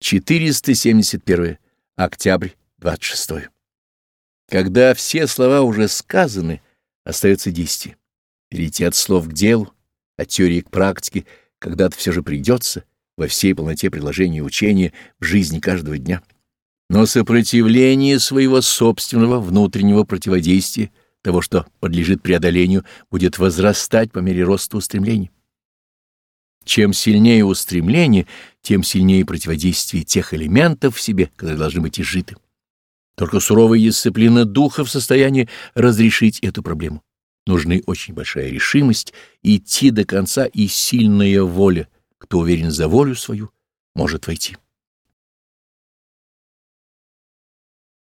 471. Октябрь 26. Когда все слова уже сказаны, остается действие. Перейти от слов к делу, от теории к практике, когда-то все же придется во всей полноте приложения учения в жизни каждого дня. Но сопротивление своего собственного внутреннего противодействия, того, что подлежит преодолению, будет возрастать по мере роста устремлений. Чем сильнее устремление, тем сильнее противодействие тех элементов в себе, которые должны быть изжиты. Только суровая дисциплина духа в состоянии разрешить эту проблему. Нужны очень большая решимость идти до конца и сильная воля. Кто уверен за волю свою, может войти.